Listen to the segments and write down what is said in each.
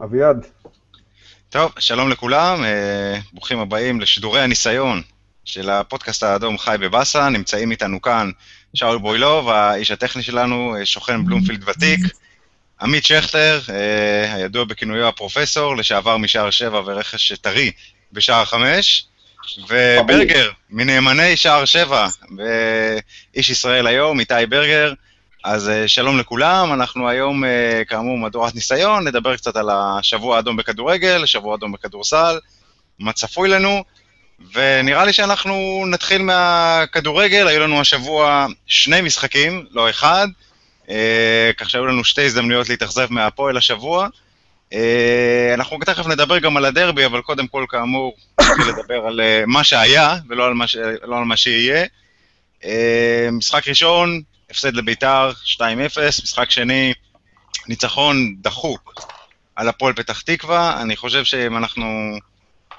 אביעד. טוב, שלום לכולם, אה, ברוכים הבאים לשידורי הניסיון של הפודקאסט האדום חי בבאסה. נמצאים איתנו כאן שאול בוילוב, האיש הטכני שלנו, אה, שוכן בלומפילד ותיק, עמית שכטר, אה, הידוע בכינויו הפרופסור, לשעבר משער שבע ורכש טרי בשער חמש, וברגר, מנאמני שער שבע, ואיש ישראל היום, איתי ברגר. אז שלום לכולם, אנחנו היום, כאמור, מדורת ניסיון, נדבר קצת על השבוע האדום בכדורגל, השבוע האדום בכדורסל, מה צפוי לנו, ונראה לי שאנחנו נתחיל מהכדורגל, היו לנו השבוע שני משחקים, לא אחד, כך שהיו לנו שתי הזדמנויות להתאכזב מהפועל השבוע. אנחנו תכף נדבר גם על הדרבי, אבל קודם כל, כאמור, נתחיל לדבר על מה שהיה, ולא על מה, ש... לא על מה שיהיה. משחק ראשון, הפסד לביתר, 2-0, משחק שני, ניצחון דחוק על הפועל פתח תקווה. אני חושב שאם אנחנו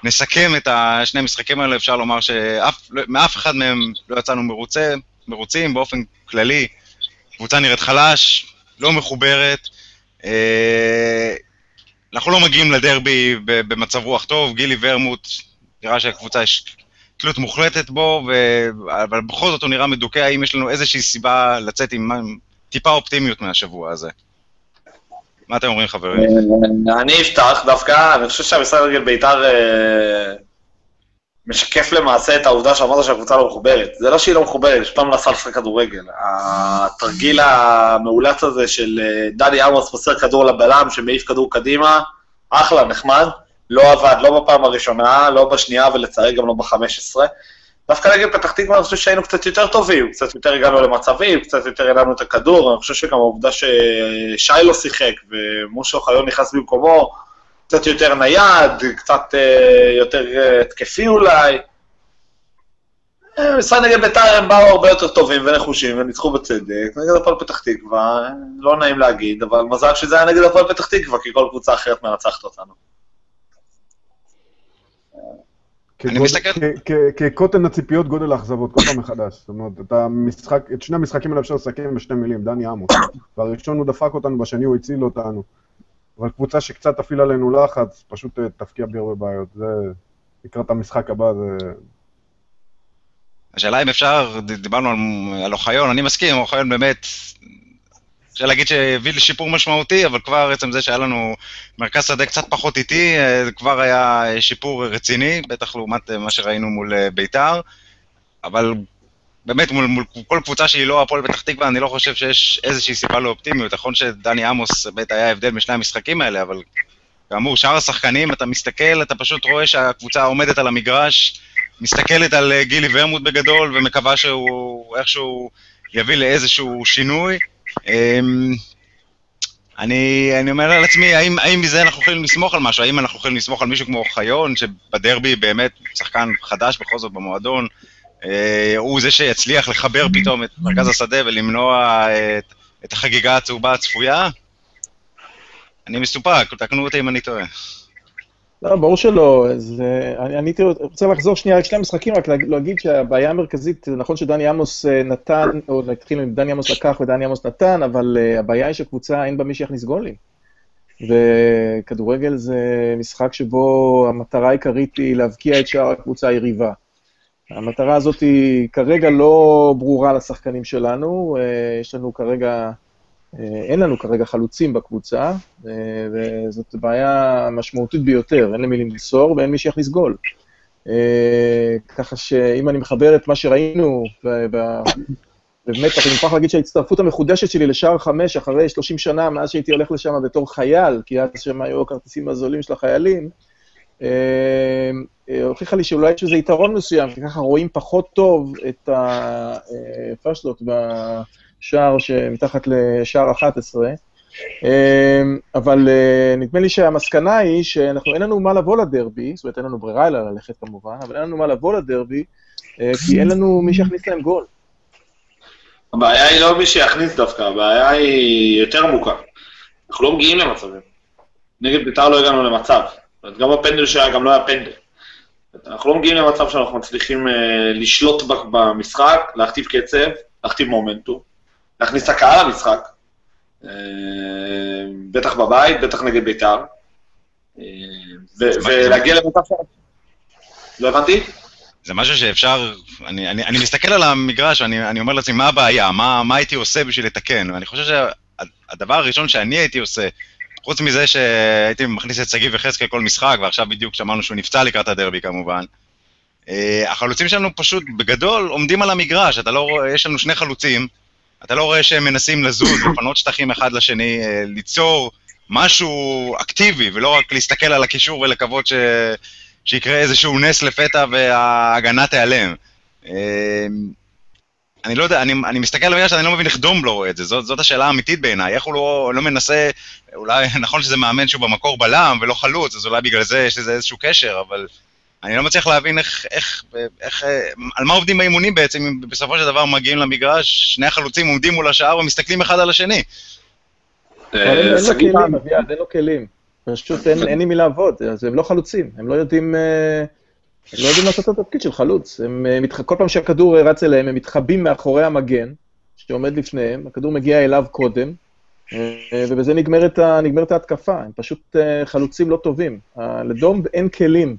נסכם את השני המשחקים האלה, אפשר לומר שמאף אחד מהם לא יצאנו מרוצה, מרוצים באופן כללי. קבוצה נראית חלש, לא מחוברת. אה, אנחנו לא מגיעים לדרבי במצב רוח טוב, גילי ורמוט, נראה שהקבוצה יש תלות מוחלטת בו, ו... אבל בכל זאת הוא נראה מדוכא, האם יש לנו איזושהי סיבה לצאת עם טיפה אופטימיות מהשבוע הזה? מה אתם אומרים, חברים? אה, אני אפתח דווקא, אני חושב שהמשחק רגל בית"ר אה, משקף למעשה את העובדה שאמרת שהקבוצה לא מחוברת. זה לא שהיא לא מחוברת, יש פעם מנסה לשחק כדורגל. התרגיל המאולץ הזה של אה, דני עמוס מוסר כדור לבלם, שמעיף כדור קדימה, אחלה, נחמד. לא עבד, לא בפעם הראשונה, לא בשנייה, ולצערי גם לא בחמש עשרה. דווקא נגד פתח תקווה אני חושב שהיינו קצת יותר טובים, קצת יותר הגענו למצבים, קצת יותר העלנו את הכדור, אני חושב שגם העובדה ששי לא שיחק ומושו חיון נכנס במקומו, קצת יותר נייד, קצת אה, יותר אה, התקפי אולי. אה, משחק נגד בית"ר הם באו הרבה יותר טובים ונחושים וניצחו בצדק, נגד הפועל פתח תקווה, לא נעים להגיד, אבל מזל שזה היה נגד הפועל פתח תקווה, כי כל קבוצה אחרת מנצחת אותנו. כקוטן הציפיות, גודל האכזבות, כל פעם מחדש. זאת אומרת, את, המשחק, את שני המשחקים האלה אפשר לסכם בשתי מילים, דני עמוס. בראשון הוא דפק אותנו, בשני הוא הציל אותנו. אבל קבוצה שקצת תפעיל עלינו לחץ, פשוט אה, תפקיע בי הרבה בעיות. זה, לקראת המשחק הבא, זה... השאלה אם אפשר, דיברנו על אוחיון, אני מסכים, אוחיון באמת אפשר להגיד שהביא לשיפור משמעותי, אבל כבר עצם זה שהיה לנו מרכז שדה קצת פחות איטי, אה, כבר היה שיפור רציני, בטח לעומת אה, מה שראינו מול אה, ביתר. אבל באמת, מול, מול כל קבוצה שהיא לא הפועל פתח תקווה, אני לא חושב שיש איזושהי סיבה לאופטימיות. נכון שדני עמוס באמת היה הבדל משני המשחקים האלה, אבל כאמור, שאר השחקנים, אתה מסתכל, אתה פשוט רואה שהקבוצה עומדת על המגרש, מסתכלת על גילי ורמוט בגדול, ומקווה שהוא איכשהו יביא לאיזשהו שינוי. אמ, אני, אני אומר על עצמי, האם, האם מזה אנחנו יכולים לסמוך על משהו? האם אנחנו יכולים לסמוך על מישהו כמו אוחיון, שבדרבי באמת שחקן חדש בכל זאת במועדון, אה, הוא זה שיצליח לחבר פתאום את מרכז השדה ולמנוע את, את החגיגה הצהובה הצפויה? אני מסופק, תקנו אותי אם אני טועה. לא, ברור שלא. אז אה, אני, אני רוצה לחזור שנייה רק שני רק להגיד שהבעיה המרכזית, זה נכון שדני עמוס אה, נתן, או נתחיל עם דני עמוס לקח ודני עמוס נתן, אבל uh, הבעיה היא שקבוצה, אין בה מי שיכניס גולים. וכדורגל זה משחק שבו המטרה העיקרית היא להבקיע את שאר הקבוצה היריבה. המטרה הזאת היא כרגע לא ברורה לשחקנים שלנו, יש לנו כרגע אה, אין לנו כרגע חלוצים בקבוצה, אה, וזאת בעיה משמעותית ביותר, אין למי למסור ואין מי שיכניס גול. אה, ככה שאם אני מחבר את מה שראינו, ובאמת, אני מוכרח להגיד שההצטרפות המחודשת שלי לשער חמש, אחרי 30 שנה, מאז שהייתי הולך לשם בתור חייל, כי אז שם היו הכרטיסים הזולים של החיילים, הוכיחה לי שאולי יש איזה יתרון מסוים, כי ככה רואים פחות טוב את הפשלות שער שמתחת לשער 11. אמ, אבל אה, נדמה לי שהמסקנה היא שאנחנו, אין לנו מה לבוא לדרבי, זאת אומרת, אין לנו ברירה אלא ללכת כמובן, אבל אין לנו מה לבוא לדרבי, אה, כי אין לנו מי שיכניס להם גול. הבעיה היא לא מי שיכניס דווקא, הבעיה היא יותר עמוקה. אנחנו לא מגיעים למצבים. נגד בית"ר לא הגענו למצב. גם בפנדל שהיה, גם לא היה פנדל. אנחנו לא מגיעים למצב שאנחנו מצליחים uh, לשלוט במשחק, להכתיב קצב, להכתיב מומנטום. להכניס את הקהל למשחק, אה, בטח בבית, בטח נגד בית"ר. אה, ולהגיע למצב ש... לא הבנתי? זה משהו שאפשר, אני, אני, אני מסתכל על המגרש, אני, אני אומר לעצמי, מה הבעיה? מה, מה הייתי עושה בשביל לתקן? ואני חושב שהדבר הראשון שאני הייתי עושה, חוץ מזה שהייתי מכניס את שגיב וחזקאל כל משחק, ועכשיו בדיוק שמענו שהוא נפצע לקראת הדרבי כמובן, אה, החלוצים שלנו פשוט בגדול עומדים על המגרש, אתה לא רואה, יש לנו שני חלוצים, אתה לא רואה שהם מנסים לזוז, לפנות שטחים אחד לשני, אה, ליצור משהו אקטיבי, ולא רק להסתכל על הקישור ולקוות ש... שיקרה איזשהו נס לפתע וההגנה תיעלם. אה, אני לא יודע, אני, אני מסתכל על המגרש, אני לא מבין איך דום לא רואה את זה, זאת, זאת השאלה האמיתית בעיניי, איך הוא לא, לא מנסה, אולי נכון שזה מאמן שהוא במקור בלם ולא חלוץ, אז אולי בגלל זה יש לזה איזשהו קשר, אבל אני לא מצליח להבין איך, איך, איך, על מה עובדים באימונים בעצם, אם בסופו של דבר מגיעים למגרש, שני החלוצים עומדים מול השער ומסתכלים אחד על השני. אין לו כלים, אביעד, אין לו כלים. פשוט אין עם מי לעבוד, אז הם לא חלוצים, הם לא יודעים... הם לא יודעים לעשות את התפקיד של חלוץ. הם, כל פעם שהכדור רץ אליהם, הם מתחבאים מאחורי המגן, שעומד לפניהם, הכדור מגיע אליו קודם, ובזה נגמרת, נגמרת ההתקפה. הם פשוט חלוצים לא טובים. לדום אין כלים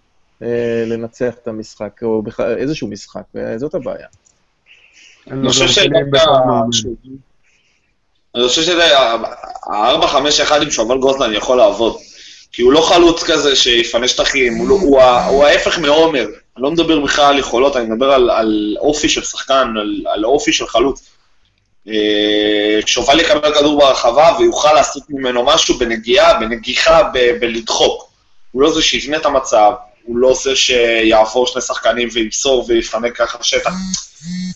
לנצח את המשחק, או בכלל איזשהו משחק, וזאת הבעיה. אני חושב שזה, הארבע, חמש, אחד עם שובל גוזלן יכול לעבוד. כי הוא לא חלוץ כזה שיפנה שטחים, הוא, לא, הוא, הוא ההפך מעומר. אני לא מדבר בכלל על יכולות, אני מדבר על, על אופי של שחקן, על, על אופי של חלוץ. אה, שובל יקבל כדור ברחבה ויוכל לעשות ממנו משהו בנגיעה, בנגיחה, ב, בלדחוק. הוא לא זה שיבנה את המצב, הוא לא זה שיעבור שני שחקנים וימסור ויפנק ככה שטח.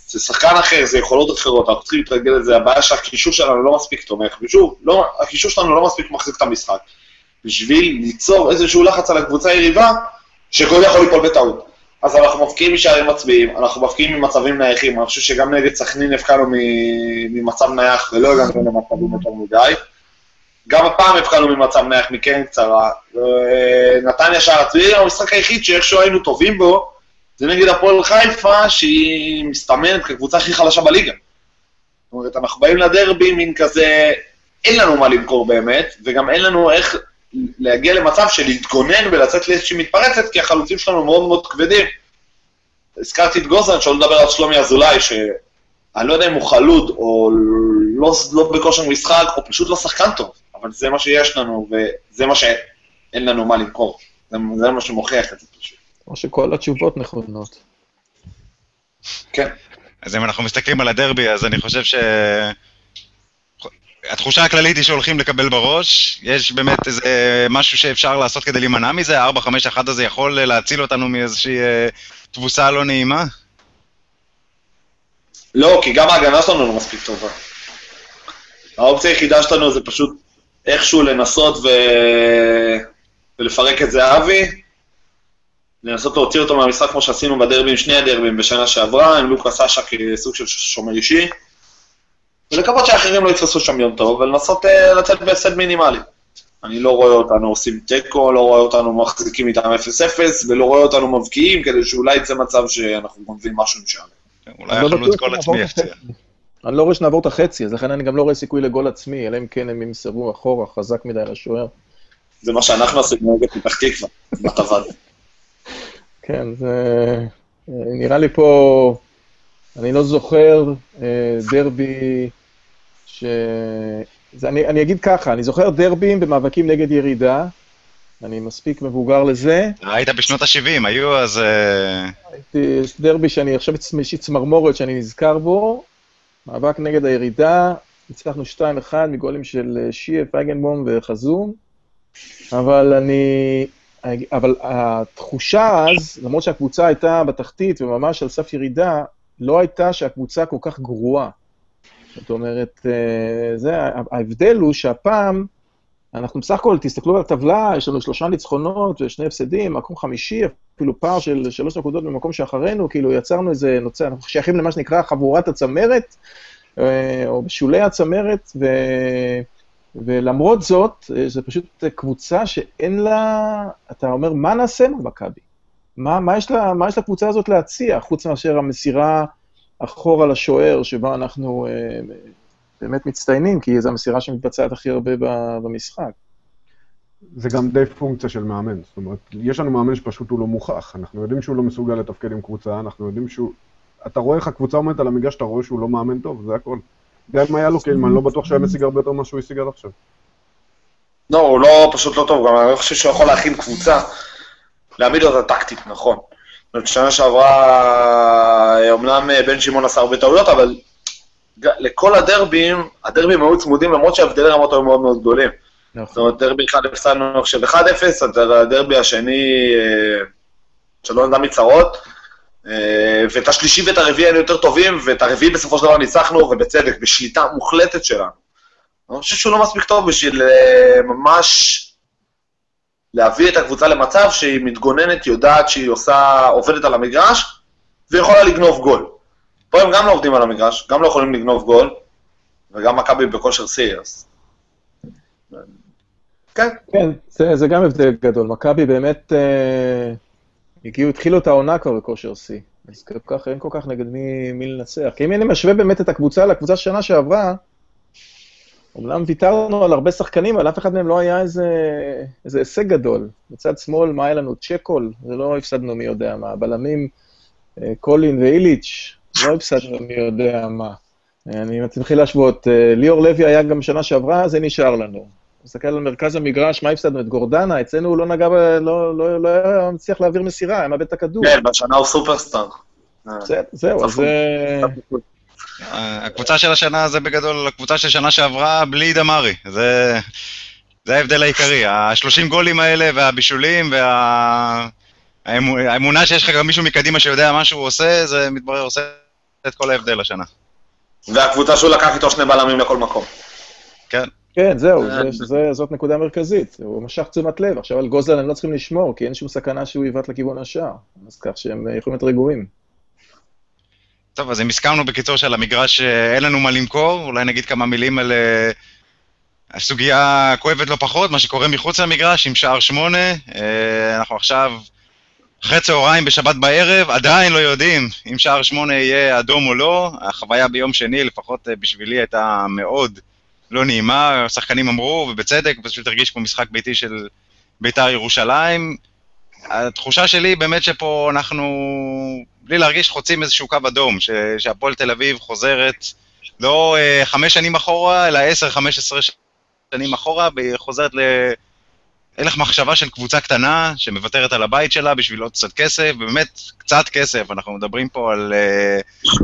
זה שחקן אחר, זה יכולות אחרות, אנחנו צריכים להתרגל לזה, הבעיה שהקישור שלנו לא מספיק תומך, ושוב, לא, הקישור שלנו לא מספיק מחזיק את המשחק. בשביל ליצור איזשהו לחץ על הקבוצה היריבה, שכל יכול ליפול בטעות. אז אנחנו מפקיעים משערים מצביעים, אנחנו מפקיעים ממצבים נייחים, אני חושב שגם נגד סכנין הבקענו ממצב נייח ולא הגענו למצבים יותר מדי. גם הפעם הבקענו ממצב נייח מקרן קצרה. נתניה שער הצביעי, המשחק היחיד שאיכשהו היינו טובים בו, זה נגד הפועל חיפה, שהיא מסתמנת כקבוצה הכי חלשה בליגה. זאת אומרת, אנחנו באים לדרבי מין כזה, אין לנו מה למכור באמת, וגם אין לנו איך להגיע למצב של להתגונן ולצאת לאיזושהי מתפרצת, כי החלוצים שלנו מאוד מאוד כבדים. הזכרתי את גוזן, שלא לדבר על שלומי אזולאי, שאני לא יודע אם הוא חלוד או לא, לא בכושר משחק, או פשוט לא שחקן טוב, אבל זה מה שיש לנו, וזה מה שאין לנו מה למכור. זה, זה מה שמוכיח את זה פשוט. או שכל התשובות נכונות. כן. אז אם אנחנו מסתכלים על הדרבי, אז אני חושב ש... התחושה הכללית היא שהולכים לקבל בראש, יש באמת איזה משהו שאפשר לעשות כדי להימנע מזה? ה-4-5-1 הזה יכול להציל אותנו מאיזושהי אה, תבוסה לא נעימה? לא, כי גם ההגנה שלנו לא מספיק טובה. האופציה היחידה שלנו זה פשוט איכשהו לנסות ו... ולפרק את זהבי, לנסות להוציא אותו מהמשחק כמו שעשינו בדרבים, שני הדרבים בשנה שעברה, עם לוקאס אשה כסוג של שומר אישי. ולקוות שאחרים לא יתפסו שם יום טוב, ולנסות uh, לצאת בהפסד מינימלי. אני לא רואה אותנו עושים תיקו, לא רואה אותנו מחזיקים איתם 0-0, ולא רואה אותנו מבקיעים, כדי שאולי יצא מצב שאנחנו גונבים משהו משם. אולי החלוץ גול עצמי יפציע. אני לא רואה שנעבור את החצי, אז לכן אני גם לא רואה סיכוי לגול עצמי, אלא אם כן הם ימסרו אחורה, חזק מדי לשוער. זה מה שאנחנו עשינו נגד פתח תקווה, בטבעת. כן, זה... נראה לי פה... אני לא זוכר דרבי ש... זה, אני, אני אגיד ככה, אני זוכר דרבים במאבקים נגד ירידה, אני מספיק מבוגר לזה. היית בשנות ה-70, היו אז... אה, הייתי, יש דרבי שאני עכשיו יש לי צמרמורת שאני נזכר בו, מאבק נגד הירידה, הצלחנו 2-1 מגולים של אה, שיה, פייגנבום וחזום, אבל אני... אבל התחושה אז, למרות שהקבוצה הייתה בתחתית וממש על סף ירידה, לא הייתה שהקבוצה כל כך גרועה. זאת אומרת, אה, זה, ההבדל הוא שהפעם, אנחנו בסך הכל, תסתכלו על הטבלה, יש לנו שלושה ניצחונות ושני הפסדים, מקום חמישי, אפילו פער של שלוש נקודות במקום שאחרינו, כאילו יצרנו איזה נוצר, אנחנו שייכים למה שנקרא חבורת הצמרת, אה, או בשולי הצמרת, ו... ולמרות זאת, אה, זו פשוט קבוצה שאין לה, אתה אומר, מה נעשה מול מכבי? מה, מה, מה יש לקבוצה הזאת להציע, חוץ מאשר המסירה אחורה לשוער, שבה אנחנו אה, באמת מצטיינים, כי זו המסירה שמתבצעת הכי הרבה במשחק. זה גם די פונקציה של מאמן. זאת אומרת, יש לנו מאמן שפשוט הוא לא מוכח. אנחנו יודעים שהוא לא מסוגל לתפקד עם קבוצה, אנחנו יודעים שהוא... אתה רואה איך הקבוצה עומדת על המגרש, אתה רואה שהוא לא מאמן טוב, זה הכל. גם אם היה לו קילמן, אני לא בטוח שהוא היה משיג הרבה יותר ממה שהוא השיג עד עכשיו. לא, הוא לא, פשוט לא טוב, גם אני לא חושב שהוא יכול להכין קבוצה, להעמיד אותה טקטית, נכון. זאת אומרת, שנה שעברה, אמנם בן שמעון עשה הרבה טעויות, אבל לכל הדרבים, הדרבים היו צמודים, למרות שההבדלי רמות היו מאוד מאוד גדולים. זאת נכון. אומרת, דרבי אחד הפסדנו עכשיו 1-0, הדרבי השני, אה, שלא נדע מצרות, אה, ואת השלישי ואת הרביעי היינו יותר טובים, ואת הרביעי בסופו של דבר ניצחנו, ובצדק, בשליטה מוחלטת שלנו. אני חושב שהוא לא מספיק טוב בשביל אה, ממש להביא את הקבוצה למצב שהיא מתגוננת, יודעת שהיא עושה, עובדת על המגרש, ויכולה לגנוב גול. פה הם גם לא עובדים על המגרש, גם לא יכולים לגנוב גול, וגם מכבי בכושר שיא, אז... כן, כן, זה, זה גם הבדל גדול. מכבי באמת אה, הגיעו, התחילו את העונה כבר בכושר שיא. אז כל כך, אין כל כך נגד מי, מי לנצח. כי אם אני משווה באמת את הקבוצה לקבוצה שנה שעברה, אומנם ויתרנו על הרבה שחקנים, אבל אף אחד מהם לא היה איזה, איזה הישג גדול. בצד שמאל, מה היה לנו? צ'קול, זה לא הפסדנו מי יודע מה. בלמים, אה, קולין ואיליץ', לא הפסדנו מי יודע מה. אני מתחיל להשוות. אה, ליאור לוי היה גם שנה שעברה, זה נשאר לנו. מסתכל על מרכז המגרש, מה הפסדנו? את גורדנה, אצלנו הוא לא נגע. לא, לא, לא היה מצליח להעביר מסירה, היה מאבד את הכדור. כן, בשנה הוא סופרסטאר. אה, זה- זהו, אז. זה... הקבוצה של השנה זה בגדול הקבוצה של שנה שעברה בלי דמרי. זה, זה ההבדל העיקרי. ה-30 גולים האלה והבישולים והאמונה שיש לך גם מישהו מקדימה שיודע מה שהוא עושה, זה מתברר עושה את כל ההבדל השנה. והקבוצה שהוא לקח איתו שני בלמים לכל מקום. כן. כן, זהו, זה, זה, זאת נקודה מרכזית. הוא משך תשומת לב. עכשיו על גוזלן הם לא צריכים לשמור, כי אין שום סכנה שהוא יבעט לכיוון השער. אז כך שהם אה, יכולים להיות רגועים. טוב, אז אם הסכמנו בקיצור שעל המגרש אה, אין לנו מה למכור, אולי נגיד כמה מילים על אה, הסוגיה הכואבת לא פחות, מה שקורה מחוץ למגרש עם שער שמונה. אנחנו עכשיו אחרי צהריים בשבת בערב, עדיין לא יודעים אם שער שמונה יהיה אדום או לא. החוויה ביום שני, לפחות אה, בשבילי, הייתה מאוד לא נעימה. השחקנים אמרו, ובצדק, פשוט הרגיש כמו משחק ביתי של בית"ר ירושלים. התחושה שלי באמת שפה אנחנו, בלי להרגיש, חוצים איזשהו קו אדום, ש- שהפועל תל אביב חוזרת לא אה, חמש שנים אחורה, אלא עשר, חמש עשרה שנים אחורה, והיא חוזרת להלך מחשבה של קבוצה קטנה, שמוותרת על הבית שלה בשביל עוד קצת כסף, באמת קצת כסף, אנחנו מדברים פה על אה,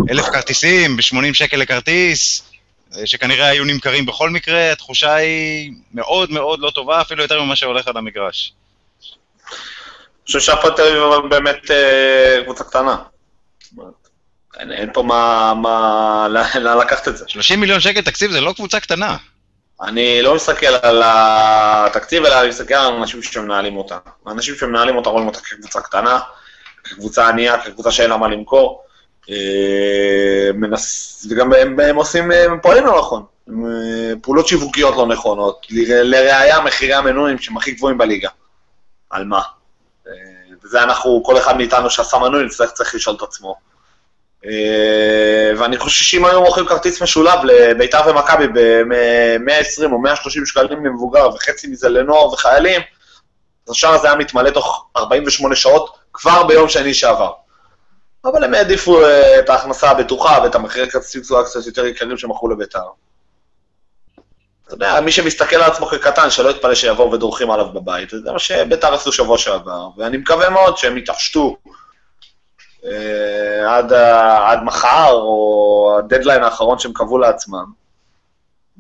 אלף כרטיסים, ב-80 שקל לכרטיס, אה, שכנראה היו נמכרים בכל מקרה, התחושה היא מאוד מאוד לא טובה, אפילו יותר ממה שהולך על המגרש. אני חושב שהפועל תל אביב אבל באמת אה, קבוצה קטנה. אין, פה מה, לקחת את זה. 30 מיליון שקל תקציב זה לא קבוצה קטנה. אני לא מסתכל על התקציב, אלא אני מסתכל על האנשים שמנהלים אותה. האנשים שמנהלים אותה רואים אותה כקבוצה קטנה, כקבוצה ענייה, כקבוצה שאין לה מה למכור. אה. וגם הם, הם עושים, הם פועלים לא נכון. אה, פעולות שיווקיות לא נכונות. לראיה, מחירי המנויים שהם הכי גבוהים בליגה. על מה? אה, וזה אנחנו, כל אחד מאיתנו שעשה מנוי, נצטרך צריך לשאול את עצמו. אה, ואני חושב שאם היו מוכרים כרטיס משולב לביתר ומכבי ב-120 או 130 שקלים למבוגר וחצי מזה לנוער וחיילים, אז השער הזה היה מתמלא תוך 48 שעות, כבר ביום שני שעבר. אבל הם העדיפו אה, את ההכנסה הבטוחה ואת המחירי כרטיסים קצת יותר יקרים שמכרו לביתר. אתה יודע, מי שמסתכל על עצמו כקטן, שלא יתפלא שיבואו ודורכים עליו בבית, זה מה שביתר עשו שבוע שעבר, ואני מקווה מאוד שהם יתעשתו עד, ה- עד מחר, או הדדליין האחרון שהם קבעו לעצמם.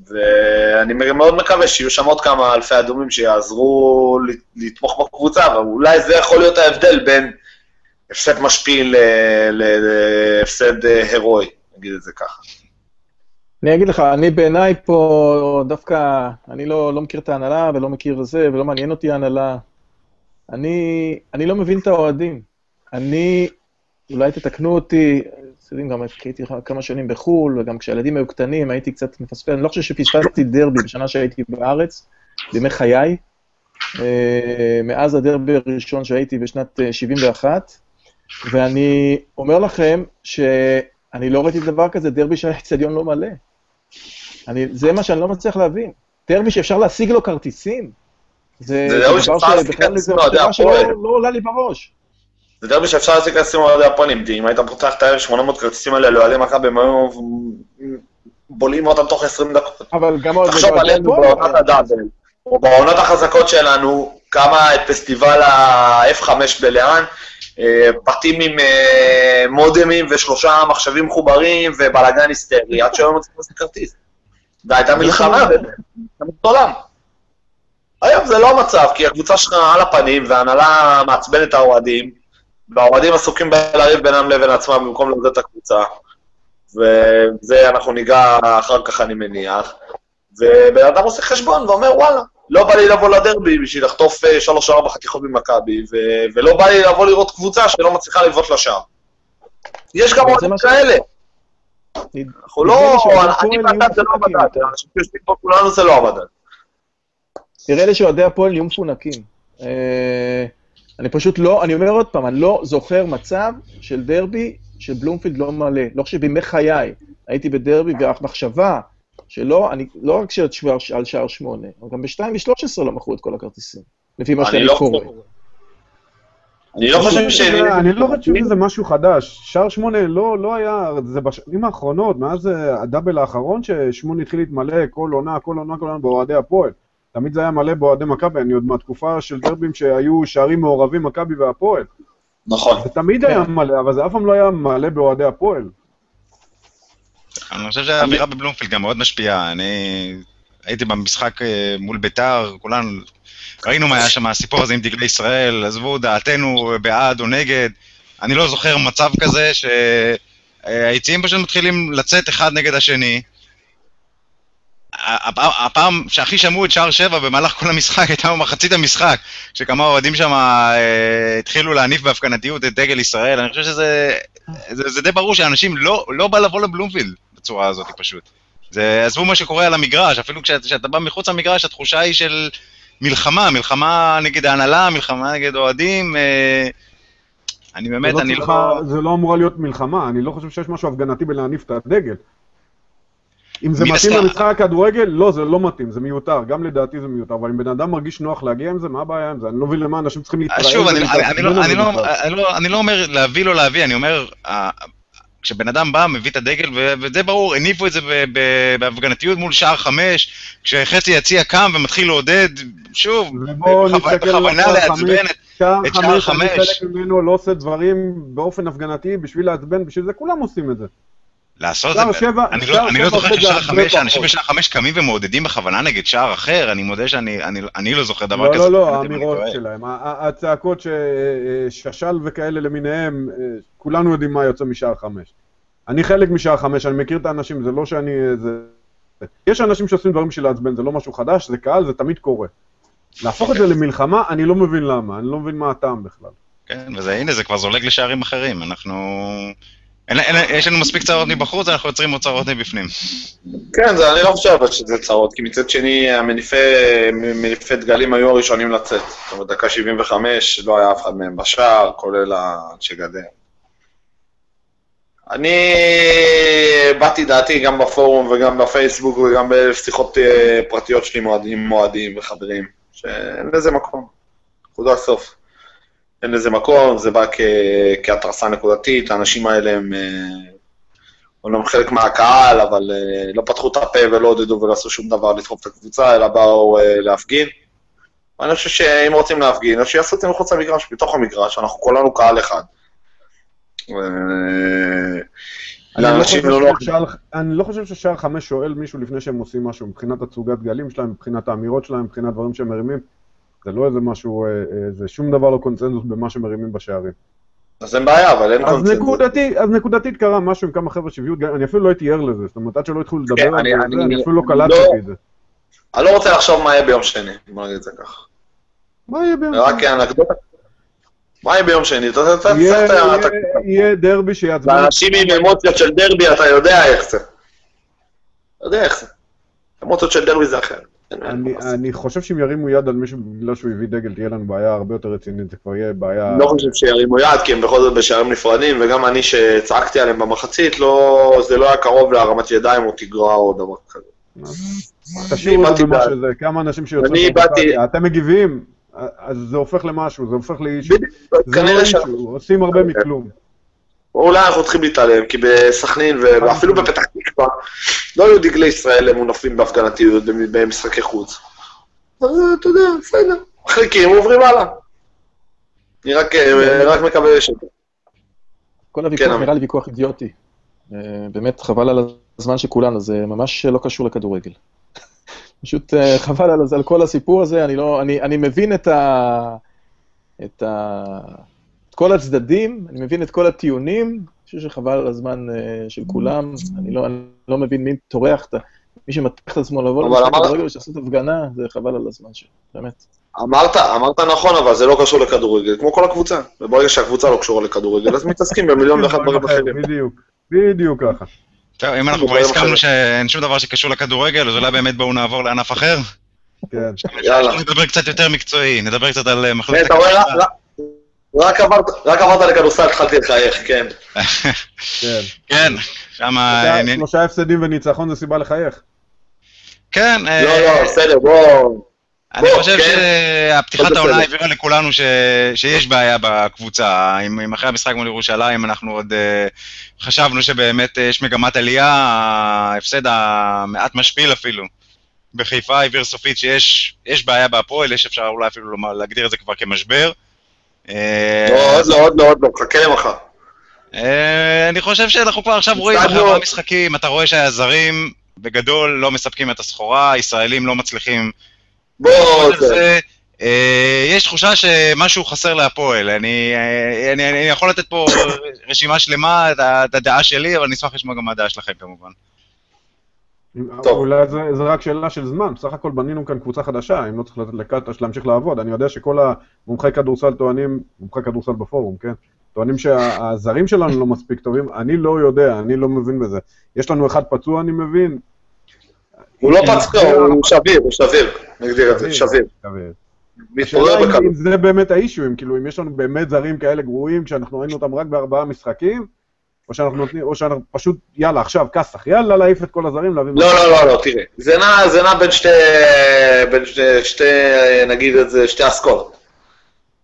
ואני מאוד מקווה שיהיו שם עוד כמה אלפי אדומים שיעזרו לתמוך בקבוצה, ואולי זה יכול להיות ההבדל בין הפסד משפיל ל- להפסד אה, הירואי, נגיד את זה ככה. אני אגיד לך, אני בעיניי פה דווקא, אני לא, לא מכיר את ההנהלה ולא מכיר זה, ולא מעניין אותי ההנהלה. אני, אני לא מבין את האוהדים. אני, אולי תתקנו אותי, אתם יודעים, גם הייתי כמה שנים בחו"ל, וגם כשהילדים היו קטנים הייתי קצת מפספס, אני לא חושב שפספסתי דרבי בשנה שהייתי בארץ, בימי חיי, אה, מאז הדרבי הראשון שהייתי בשנת אה, 71, ואני אומר לכם שאני לא ראיתי דבר כזה, דרבי שהאצטדיון לא מלא. אני, זה מה שאני לא מצליח להבין. דרבי שאפשר להשיג לו כרטיסים. זה זה דרבי דבר שבכלל זה מחשבה שלא. לא עולה לי בראש. זה דרבי שאפשר להשיג כרטיסים אוהדי הפועל עם אם היית פותח את ה-1800 כרטיסים האלה לאוהדי מכבי, הם היו בולעים אותם תוך 20 דקות. אבל גם עוד... תחשוב עלינו בעונת הדאבל, או בעונות החזקות שלנו, כמה את פסטיבל ה-F5 בלאן, אה, בתים עם אה, מודמים ושלושה מחשבים מחוברים ובלאגן היסטרי, עד שהיום מצליחים לעשות כרטיס. זו הייתה מלחמה, באמת, מלחמת עולם. היום זה לא המצב, כי הקבוצה שלך על הפנים, וההנהלה מעצבנת את האוהדים, והאוהדים עסוקים בלריב בינם לבין עצמם במקום לעודד את הקבוצה. וזה אנחנו ניגע אחר כך, אני מניח. ובן אדם עושה חשבון ואומר, וואלה, לא בא לי לבוא לדרבי בשביל לחטוף אה, שלוש-ארבע חתיכות ממכבי, ו- ולא בא לי לבוא לראות קבוצה שלא מצליחה לבעוט לשער. יש גם אוהדים כאלה. אנחנו לא, אני ואתה זה יהיו לא יותר. האנשים שיושבים פה כולנו זה לא המדד. נראה לי שאוהדי הפועל נהיו מפונקים. אני פשוט לא, אני אומר עוד פעם, אני לא זוכר מצב של דרבי של בלומפילד לא מלא. לא חושב בימי חיי הייתי בדרבי, והמחשבה שלא, אני, לא רק שעל שער- על שער שמונה, אבל גם ב-2 ו-13 לא מכרו את כל הכרטיסים, לפי מה אני שאני לא קורא. אני לא חושב ש... אני לא חושב שזה משהו חדש. שער שמונה לא, לא היה, זה בשנים האחרונות, מאז אה, הדאבל האחרון ששמונה התחיל להתמלא כל עונה, כל עונה, כל עונה באוהדי הפועל. תמיד זה היה מלא באוהדי מכבי, אני עוד מהתקופה של דרבים שהיו שערים מעורבים מכבי והפועל. נכון. זה תמיד היה מלא, אבל זה אף פעם לא היה מלא באוהדי הפועל. אני חושב שהאווירה בבלומפילד גם מאוד משפיעה. אני הייתי במשחק אה, מול ביתר, כולנו ראינו מה היה שם, הסיפור הזה עם דגלי ישראל, עזבו דעתנו בעד או נגד. אני לא זוכר מצב כזה שהיציעים פשוט מתחילים לצאת אחד נגד השני. הפעם, שהכי שמעו את שער שבע במהלך כל המשחק הייתה במחצית המשחק, כשכמה אוהדים שם אה, התחילו להניף בהפגנתיות את דגל ישראל. אני חושב שזה זה, זה די ברור שאנשים לא, לא בא לבוא לבלומפילד בצורה הזאת פשוט. זה, עזבו מה שקורה על המגרש, אפילו כשאת- כשאתה בא מחוץ למגרש, התחושה היא של מלחמה, מלחמה נגד ההנהלה, מלחמה נגד אוהדים. אה, אני באמת, לא אני לא... זה לא אמורה להיות מלחמה, אני לא חושב שיש משהו הפגנתי בלהניף את הדגל. אם זה מתאים הסתם- למשחק הכדורגל, לא, זה לא מתאים, זה מיותר, גם לדעתי זה מיותר, אבל אם בן אדם מרגיש נוח להגיע עם זה, מה הבעיה עם זה? אני לא מבין למה אנשים צריכים להתראה. שוב, אני, אני, אני, לא, אני, לא. אני, לא, אני לא אומר להביא לא להביא, אני אומר, כשבן אדם בא, מביא את הדגל, ו- וזה ברור, הניפו את זה בהפגנתיות מול שער חמש, כשחצי יציע קם ומתחיל לעודד, שוב, בכוונה לעצבן. את... שער חמש, אני. חלק ממנו לא עושה דברים באופן הפגנתי בשביל לעצבן, בשביל זה כולם עושים את זה. לעשות את שער זה. אני לא, אני לא זוכר ששער את חמש, אנשים. בשער חמש קמים ומעודדים בכוונה נגד שער אחר, אני מודה שאני אני, אני לא זוכר דבר לא, כזה. לא, לא, אני האמירות. שלהם, הצעקות שששל וכאלה למיניהם, אה, כולנו יודעים מה יוצא משער חמש. אני חלק משער חמש, אני מכיר את האנשים, זה לא שאני... אה, זה... יש אנשים שעושים דברים בשביל לעצבן, זה לא משהו חדש, זה קהל, זה תמיד קורה. להפוך את זה למלחמה, אני לא מבין למה, אני לא מבין מה הטעם בכלל. כן, וזה, הנה, זה כבר זולג לשערים אחרים, אנחנו... אין, אין, יש לנו מספיק צרות מבחוץ, אנחנו יוצרים עוד צרות מבפנים. כן, זה, אני לא חושב שזה צרות, כי מצד שני, המניפי מניפי דגלים היו הראשונים לצאת. זאת אומרת, דקה 75, לא היה אף אחד מהם בשער, כולל האנשי גדר. אני הבעתי דעתי גם בפורום וגם בפייסבוק וגם בשיחות אה, פרטיות שלי עם עם אוהדים וחברים, שאין לזה מקום. נקודה סוף. אין לזה מקום, זה בא כ- כהתרסה נקודתית, האנשים האלה הם אה, אומנם חלק מהקהל, אבל אה, לא פתחו את הפה ולא עודדו ולא עשו שום דבר לדחוף את הקבוצה, אלא באו אה, להפגין. ואני חושב שאם רוצים להפגין, אז שיעשו את זה מחוץ למגרש, בתוך המגרש, אנחנו כולנו קהל אחד. אני לא לאנשים לא נוח. ששער- אני לא חושב ששער חמש שואל מישהו לפני שהם עושים משהו, מבחינת הצוגת גלים שלהם, מבחינת האמירות שלהם, מבחינת דברים שהם מרימים. זה לא איזה משהו, אה, אה, זה שום דבר לא קונצנזוס במה שמרימים בשערים. אז אין בעיה, אבל אין אז קונצנזוס. נקודתית, אז נקודתית קרה משהו עם כמה חבר'ה שהביאו, אני אפילו לא הייתי ער לזה, זאת אומרת, עד שלא התחילו לדבר כן, על אני- זה, אני- אני אפילו לא לא- קלטתי את זה. אני לא רוצה לחשוב מה יהיה ביום שני, בוא נגיד את זה ככה. מה יהיה ביום רק כאנקדוטה. מה יהיה ביום שני? אתה אתה- אתה יהיה- צריך את ה... יהיה- יהיה דרבי שיעצבן. לאנשים עם אמוציות של דרבי, אתה יודע איך זה. אתה יודע איך זה. אמוציות של דרבי זה אחר. אין אני. אני חושב שאם ירימו יד על מישהו בגלל שהוא הביא דגל, תהיה לנו בעיה הרבה יותר רצינית, זה כבר יהיה בעיה... לא חושב שירימו יד, כי הם בכל זאת בשערים נפרדים, וגם אני שצעקתי עליהם במחצית, לא, זה לא היה קרוב להרמת ידיים או תגרה או דבר כזה. תשאירו את זה במה. שזה, כמה אנשים שיוצאים. אתם מגיבים, אז זה הופך למשהו, זה הופך לאישו. זה לא. אישו, עושים הרבה מכלום. אולי אנחנו צריכים להתעלם, כי בסכנין ואפילו בפתח תקווה לא היו דגלי ישראל מונפים בהפגנתיות במ- במשחקי חוץ. אז אתה יודע, בסדר. מחליקים ועוברים הלאה. אני רק, אה, רק מקווה ש... כל הוויכוח עמי. נראה לי ויכוח אידיוטי. אה, באמת חבל על הזמן של כולנו, זה ממש לא קשור לכדורגל. פשוט אה, חבל על, על כל הסיפור הזה, אני לא, אני, אני מבין את ה... את ה... את כל הצדדים, אני מבין את כל הטיעונים, חושב שחבל על הזמן אה, של כולם, אני לא, אני לא מבין מי טורח את ה... מי שמטח את עצמו לבוא למשחק כדורגל ושעשות הפגנה, זה חבל על הזמן שלו, באמת. אמרת, אמרת נכון, אבל זה לא קשור לכדורגל, כמו כל הקבוצה. וברגע שהקבוצה לא קשורה לכדורגל, אז מתעסקים במיליון ואחת דברים אחרים. בדיוק, בדיוק ככה. טוב, אם אנחנו כבר דברים הסכמנו. שאין שום דבר שקשור לכדורגל, אז אולי באמת בואו נעבור לענף אחר. כן. יאללה. נדבר קצת יותר מקצועי, נדבר קצת על אה, מחלקת אתה רואה, הכדורסל. רק- רק עברת- רק עברת לכדורסל, התחלתי לחייך, כן. כן. כן, שם... שלושה- הפסדים וניצחון זה סיבה לחייך. כן, אה, לא, לא, בסדר, בוא... אני בוא, חושב כן. שהפתיחת העונה. הבהירה לכולנו ש... שיש בעיה בקבוצה. אם, אם אחרי המשחק מול ירושלים אנחנו עוד uh, חשבנו שבאמת uh, יש מגמת עלייה, ההפסד המעט משפיל אפילו. בחיפה הבהיר סופית שיש יש בעיה בהפועל, יש אפשר אולי אפילו להגדיר את זה כבר כמשבר. אה, לא, עוד לא, עוד לא, עוד לא, חכה למחר. אה, אני חושב שאנחנו כבר עכשיו רואים ארבעה משחקים, אתה רואה שהזרים בגדול לא מספקים את הסחורה, הישראלים לא מצליחים בוא, לעבוד על זה- זה. אה, יש תחושה שמשהו חסר להפועל. אני, אני, אני יכול לתת פה רשימה שלמה, את הדעה שלי, אבל אני אשמח לשמוע גם מה הדעה שלכם כמובן. טוב. אולי זה, זה רק שאלה של זמן, בסך הכל בנינו כאן קבוצה חדשה, אם לא צריך לתת לקטש להמשיך לעבוד. אני יודע שכל המומחי כדורסל טוענים, מומחי כדורסל בפורום, כן? טוענים שהזרים שלנו לא מספיק טובים, אני לא יודע, אני לא מבין בזה. יש לנו אחד פצוע, אני מבין. הוא לא פצוע. הוא שביר, הוא שביר. נגדיר את זה, שביר. מתפורר השאלה אם- בקלות. אם זה באמת האישו, אם כאילו, אם יש לנו באמת זרים כאלה גרועים, כשאנחנו ראינו אותם רק בארבעה משחקים, או שאנחנו נותנים, או שאנחנו פשוט, יאללה, עכשיו, כסח, יאללה, להעיף את כל הזרים, להביא... לא, לא, לא, לא, תראה. זה נע, זה נע בין שתי, בין שתי, שתי, נגיד את זה, שתי אסכולות.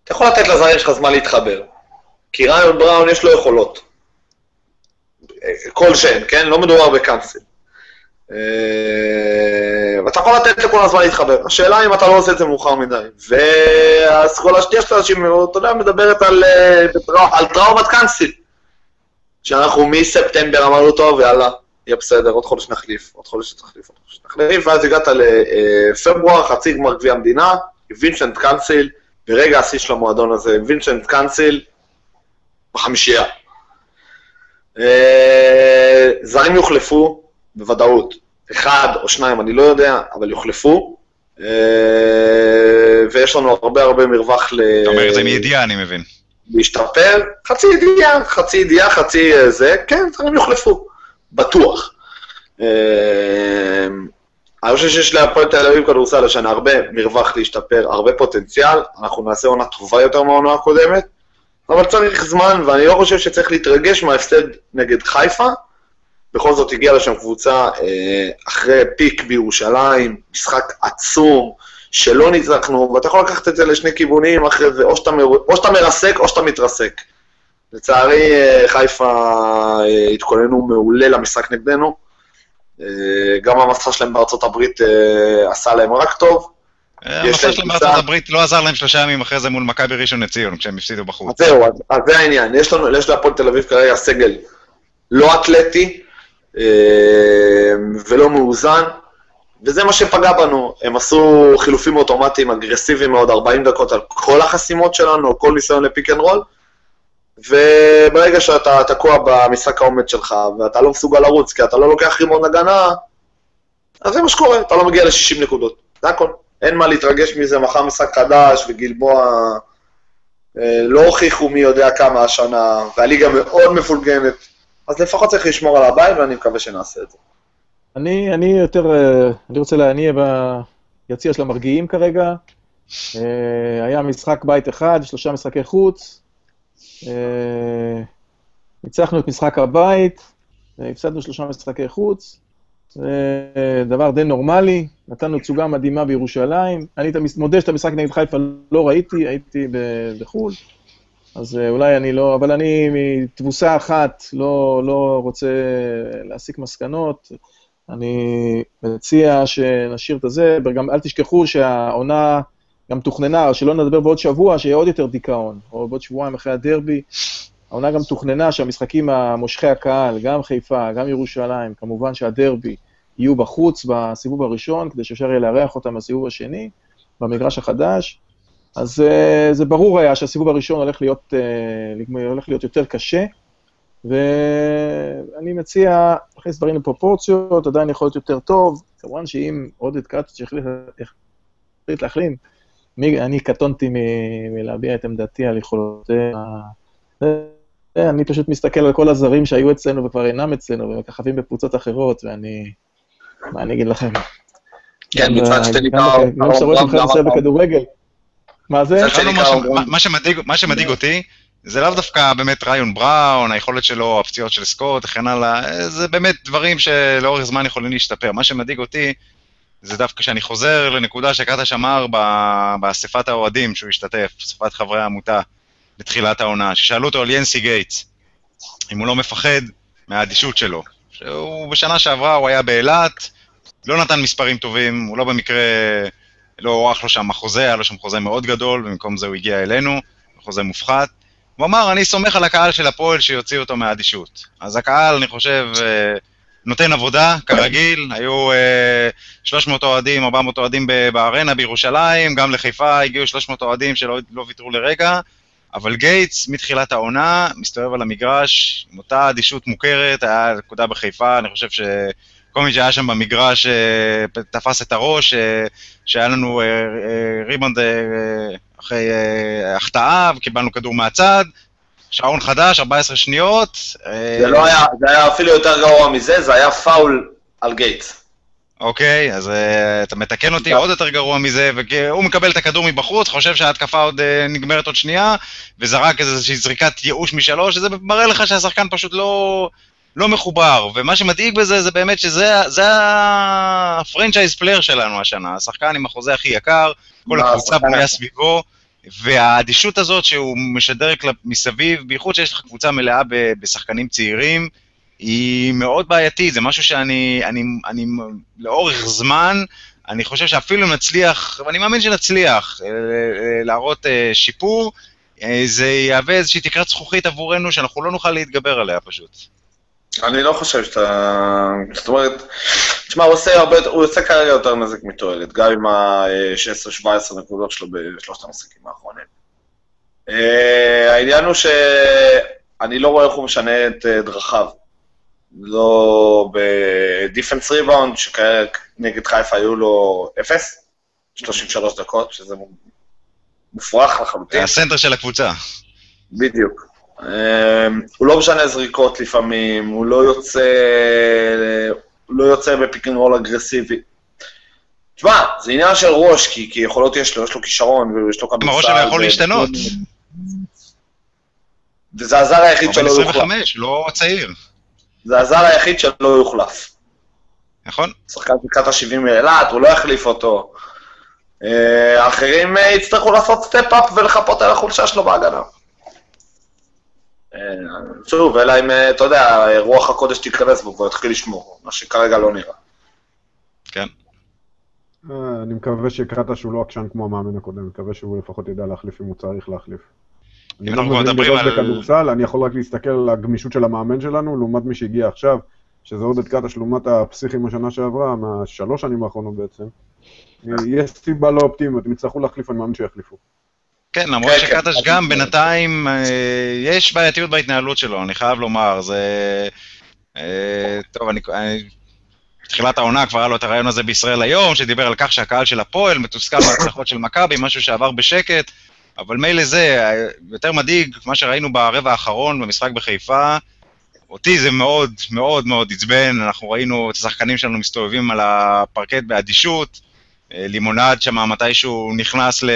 אתה יכול לתת לזרים שלך זמן להתחבר. כי ריון בראון יש לו יכולות. כלשהן, כן? לא מדובר בקאנסל. אה, ואתה יכול לתת לכולם זמן להתחבר. השאלה אם אתה לא עושה את זה מאוחר מדי. והאסכולה השנייה האנשים, אתה יודע, מדברת על, אה, על טראומת קאנסל. שאנחנו מספטמבר אמרנו, טוב, יאללה, יהיה בסדר, עוד חודש נחליף, עוד חודש נחליף, עוד חודש נחליף, ואז הגעת לפברואר, חצי גמר גביע המדינה, וינסנט קאנסיל, ברגע השיא של המועדון הזה, וינסנט קאנסיל, בחמישייה. אה, זרים יוחלפו, בוודאות. אחד או שניים, אני לא יודע, אבל יוחלפו. אה, ויש לנו הרבה הרבה מרווח ל... אתה אומר את זה מידיעה, אני מבין. להשתפר, חצי ידיעה, חצי ידיעה, חצי אה, זה, כן, דברים יוחלפו, בטוח. אה, אני חושב שיש להפועל תל אביב כדורסל השנה הרבה מרווח להשתפר, הרבה פוטנציאל, אנחנו נעשה עונה טובה יותר מהעונה הקודמת, אבל צריך זמן, ואני לא חושב שצריך להתרגש מההפסד נגד חיפה. בכל זאת הגיעה לשם קבוצה אה, אחרי פיק בירושלים, משחק עצום, שלא ניצחנו, ואתה יכול לקחת את זה לשני כיוונים אחרי זה, או שאתה, מר... או שאתה מרסק או שאתה מתרסק. לצערי, אה, חיפה אה, התכוננו מעולה למשחק נגדנו. אה, גם המסע שלהם בארצות הברית עשה להם רק טוב. המסע להם שלהם בארצות הברית לא עזר להם שלושה ימים אחרי זה מול מכבי ראשון לציון, כשהם הפסידו בחוץ. אז זהו, אז, זה העניין. יש לנו, יש להפועל תל אביב כרגע סגל לא אתלטי ולא מאוזן, וזה מה שפגע בנו. הם עשו חילופים אוטומטיים אגרסיביים מאוד, 40 דקות על כל החסימות שלנו, על כל ניסיון ל pick and roll, וברגע שאתה תקוע במשחק העומד שלך, ואתה לא מסוגל לרוץ כי אתה לא לוקח ריבאונד הגנה, אז זה מה שקורה, אתה לא מגיע ל-60 נקודות. זה הכל. אין מה להתרגש מזה, מחר משחק חדש, וגלבוע... אה, לא הוכיחו מי יודע כמה השנה, והליגה מאוד מפולגנת, אז לפחות צריך לשמור על הבית, ואני מקווה שנעשה את זה. אני, אני יותר, אה, אני רוצה להניע ביציע של המרגיעים כרגע. אה, היה משחק בית אחד, שלושה משחקי חוץ. אה, ניצחנו את משחק הבית, הפסדנו שלושה משחקי חוץ. זה דבר די נורמלי, נתנו תצוגה מדהימה בירושלים. אני מודה שאת המשחק נגד חיפה לא ראיתי, הייתי בחו"ל, אז אולי אני לא, אבל אני מתבוסה אחת לא, לא רוצה להסיק מסקנות. אני מציע שנשאיר את הזה, וגם אל תשכחו שהעונה גם תוכננה, שלא נדבר בעוד שבוע, שיהיה עוד יותר דיכאון, או בעוד שבועיים אחרי הדרבי. העונה גם תוכננה שהמשחקים המושכי הקהל, גם חיפה, גם ירושלים, כמובן שהדרבי, יהיו בחוץ בסיבוב הראשון, כדי שאפשר יהיה לארח אותם בסיבוב השני, במגרש החדש. אז uh, זה ברור היה שהסיבוב הראשון הולך להיות, uh, הולך להיות יותר קשה, ואני מציע להכניס דברים לפרופורציות, עדיין יכול להיות יותר טוב. כמובן שאם עודד קטש החליט להחלים, מי, אני קטונתי מ- מלהביע את עמדתי על יכולותיה. אה, אני פשוט מסתכל על כל הזרים שהיו אצלנו וכבר אינם אצלנו, ומככבים בקבוצות אחרות, ואני... מה אני אגיד לכם? כן, מצד שני, גם ישראל בכדורגל. מה זה? שני, לנו מה שמדאיג- מה שמדאיג אותי, זה לאו דווקא באמת ריון בראון, היכולת שלו, הפציעות של סקוט, וכן הלאה, זה באמת דברים שלאורך זמן יכולים להשתפר. מה שמדאיג אותי, זה דווקא שאני חוזר לנקודה שקטש אמר ב- באספת האוהדים שהוא השתתף, אספת חברי העמותה, בתחילת העונה, ששאלו אותו על ינסי גייטס, אם הוא לא מפחד מהאדישות שלו. שהוא בשנה שעברה, הוא היה באילת, לא נתן מספרים טובים, הוא לא במקרה, לא הוארך לו שם החוזה, היה לו שם חוזה מאוד גדול, ובמקום זה הוא הגיע אלינו, חוזה מופחת. הוא אמר, אני סומך על הקהל של הפועל שיוציא אותו מהאדישות. אז הקהל, אני חושב, אה, נותן עבודה, כרגיל, היו אה, 300 אוהדים, 400 אוהדים בארנה בירושלים, גם לחיפה הגיעו 300 אוהדים שלא לא ויתרו לרגע, אבל גייטס, מתחילת העונה, מסתובב על המגרש, עם אותה אדישות מוכרת, היה נקודה בחיפה, אני חושב שכל מי שהיה שם במגרש אה, תפס את הראש, אה, שהיה לנו אה, אה, אה, אחרי אה, החטאה, וקיבלנו כדור מהצד, שעון חדש, 14 שניות. אה, זה לא היה, זה היה אפילו יותר גרוע מזה, זה היה פאול על גייטס. אוקיי, אז uh, אתה מתקן אותי טוב. עוד יותר גרוע מזה, והוא מקבל את הכדור מבחוץ, חושב שההתקפה עוד uh, נגמרת עוד שנייה, וזרק איזושהי זריקת ייאוש משלוש, וזה מראה לך שהשחקן פשוט לא, לא מחובר. ומה שמדאיג בזה זה באמת שזה זה ה franchise player שלנו השנה, השחקן עם החוזה הכי יקר, כל הקבוצה בנויה? סביבו, והאדישות הזאת שהוא משדר כלפ- מסביב, בייחוד שיש לך קבוצה מלאה ב- בשחקנים צעירים, היא מאוד בעייתית, זה משהו שאני, אני, אני, לאורך זמן, אני חושב שאפילו נצליח, ואני מאמין שנצליח, אה, אה, להראות אה, שיפור, זה יהווה איזושהי תקרת זכוכית עבורנו שאנחנו לא נוכל להתגבר עליה פשוט. אני לא חושב שאתה... זאת אומרת, תשמע, הוא עושה הרבה הוא עושה כרגע יותר נזק מתועלת, גם עם ה-16-17 נקודות שלו בשלושת המשחקים האחרונים. אה, העניין הוא שאני לא רואה איך הוא משנה את אה, דרכיו. לא בדיפנס ריבאונד, שנגד חיפה היו לו 0, 33 דקות, שזה מופרך לחלוטין. הסנטר של הקבוצה. בדיוק. אמ, הוא לא משנה זריקות לפעמים, הוא לא יוצא, לא יוצא ב pick and roll אגרסיבי. תשמע, זה עניין של ראש, כי, כי יכולות יש לו, יש לו כישרון ויש לו כדורסל. הראש שלו יכול ו- להשתנות. וזה הזר היחיד שלא יוחלף. 25, לא צעיר, זה הזר היחיד שלא יוחלף. נכון? שחקן לקראת ה-70 מאילת, הוא לא יחליף אותו. אה, האחרים אה, יצטרכו לעשות step-up ולחפות על החולשה שלו בהגנה. אה, שוב, אלא אם, אה, אתה יודע, רוח הקודש תיכנס בו והוא יתחיל לשמור, מה שכרגע לא נראה. כן. אה, אני מקווה שקראת שהוא לא עקשן כמו המאמן הקודם, מקווה שהוא לפחות ידע להחליף אם הוא צריך להחליף. אני לא אנחנו מבין על- בכדורסל, אני יכול רק להסתכל על הגמישות של המאמן שלנו, לעומת מי שהגיע עכשיו, שזה עודד קטש לעומת הפסיכים בשנה שעברה, מהשלוש שנים האחרונות בעצם. יש סיבה לא אופטימית, אם יצטרכו להחליף, אני מאמין שיחליפו. כן, למרות כן, כן. שקטש גם בינתיים, אה, יש בעייתיות בהתנהלות שלו, אני חייב לומר, זה... אה, טוב, אני... אני- בתחילת העונה כבר היה לו את הרעיון הזה בישראל היום, שדיבר על כך שהקהל של הפועל מתוסכל מההצלחות של מכבי, משהו שעבר בשקט, אבל מילא זה, אה, יותר מדאיג, מה שראינו ברבע האחרון במשחק בחיפה, אותי זה מאוד מאוד מאוד עצבן, אנחנו ראינו את השחקנים שלנו מסתובבים על הפרקט באדישות, אה, לימונד שם מתישהו נכנס ל...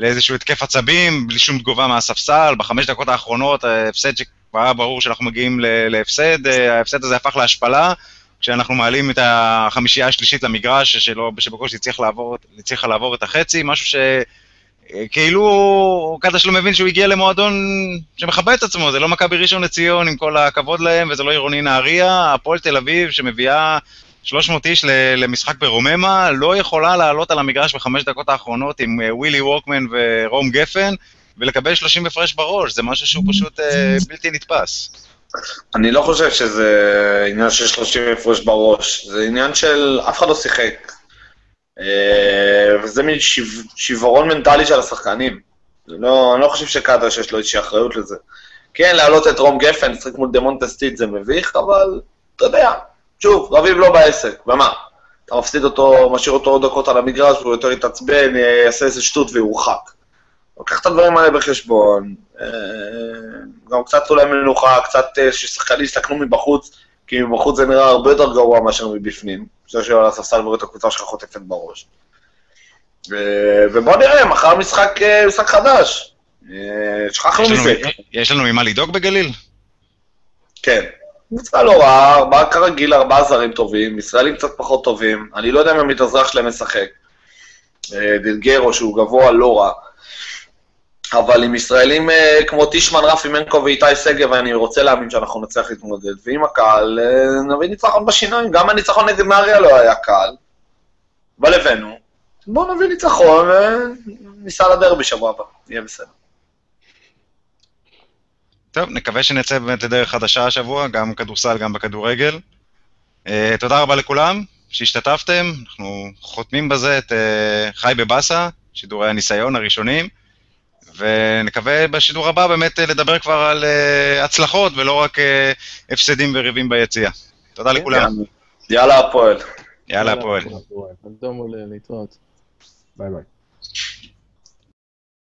לאיזשהו התקף עצבים, בלי שום תגובה מהספסל, בחמש דקות האחרונות, אה, הפסד שכבר היה ברור שאנחנו מגיעים להפסד, אה, ההפסד הזה הפך להשפלה, כשאנחנו מעלים את החמישייה השלישית למגרש, שבקושי הצליחה לעבור, הצליחה לעבור את החצי, משהו ש... כאילו קטש לא מבין שהוא הגיע למועדון שמכבד את עצמו, זה לא מכבי ראשון לציון עם כל הכבוד להם, וזה לא עירוני נהריה, הפועל תל אביב שמביאה 300 איש למשחק ברוממה, לא יכולה לעלות על המגרש בחמש דקות האחרונות עם אה, ווילי ווקמן ורום גפן, ולקבל 30 הפרש בראש, זה משהו שהוא פשוט אה, בלתי נתפס. אני לא חושב שזה עניין של 30 הפרש בראש, זה עניין של אף אחד לא שיחק. אה, וזה מין עיוורון מנטלי של השחקנים. לא, אני לא חושב שקטש יש לו איזושהי אחריות לזה. כן, להעלות את רום גפן, לשחק מול דמונטסטיט זה מביך, אבל אתה יודע, שוב, רביב לא בעסק, ומה? אתה מפסיד אותו, משאיר אותו עוד דקות על המגרש, והוא יותר יתעצבן, יעשה איזה שטות ויורחק. לוקח את הדברים האלה בחשבון, אה, גם קצת אולי מנוחה, קצת אה, ששחקנים יסתכלו מבחוץ, כי מבחוץ זה נראה הרבה יותר גרוע מאשר מבפנים. זה שיושב על הספסל ורואה את הקבוצה שלך חוטפת בראש. ובוא נראה, מחר משחק, אה, משחק חדש. שכחנו מזה. יש לנו ממה לדאוג בגליל? כן. קבוצה לא רעה, ארבעה כרגיל, ארבעה זרים טובים, ישראלים קצת פחות טובים, אני לא יודע אם המתאזרח שלהם משחק. דילגרו שהוא גבוה, לא רע. אבל עם ישראלים אה, כמו טישמן, רפי מנקו ואיתי שגב, אני רוצה להאמין שאנחנו נצליח להתמודד. ועם הקהל, אה, נביא ניצחון בשיניים. גם הניצחון נגד נהריה לא היה קל, אבל הבאנו. בואו נביא ניצחון וניסע לדרבי שבוע הבא, יהיה בסדר. טוב, נקווה שנצא באמת לדרך חדשה השבוע, גם בכדורסל, גם בכדורגל. Uh, תודה רבה לכולם שהשתתפתם, אנחנו חותמים בזה את uh, חי בבאסה, שידורי הניסיון הראשונים. ונקווה בשידור הבא באמת אה, לדבר כבר על uh, הצלחות ולא רק uh, הפסדים וריבים ביציאה. תודה לכולם. יאללה הפועל. יאללה הפועל. להתראות. ביי ביי.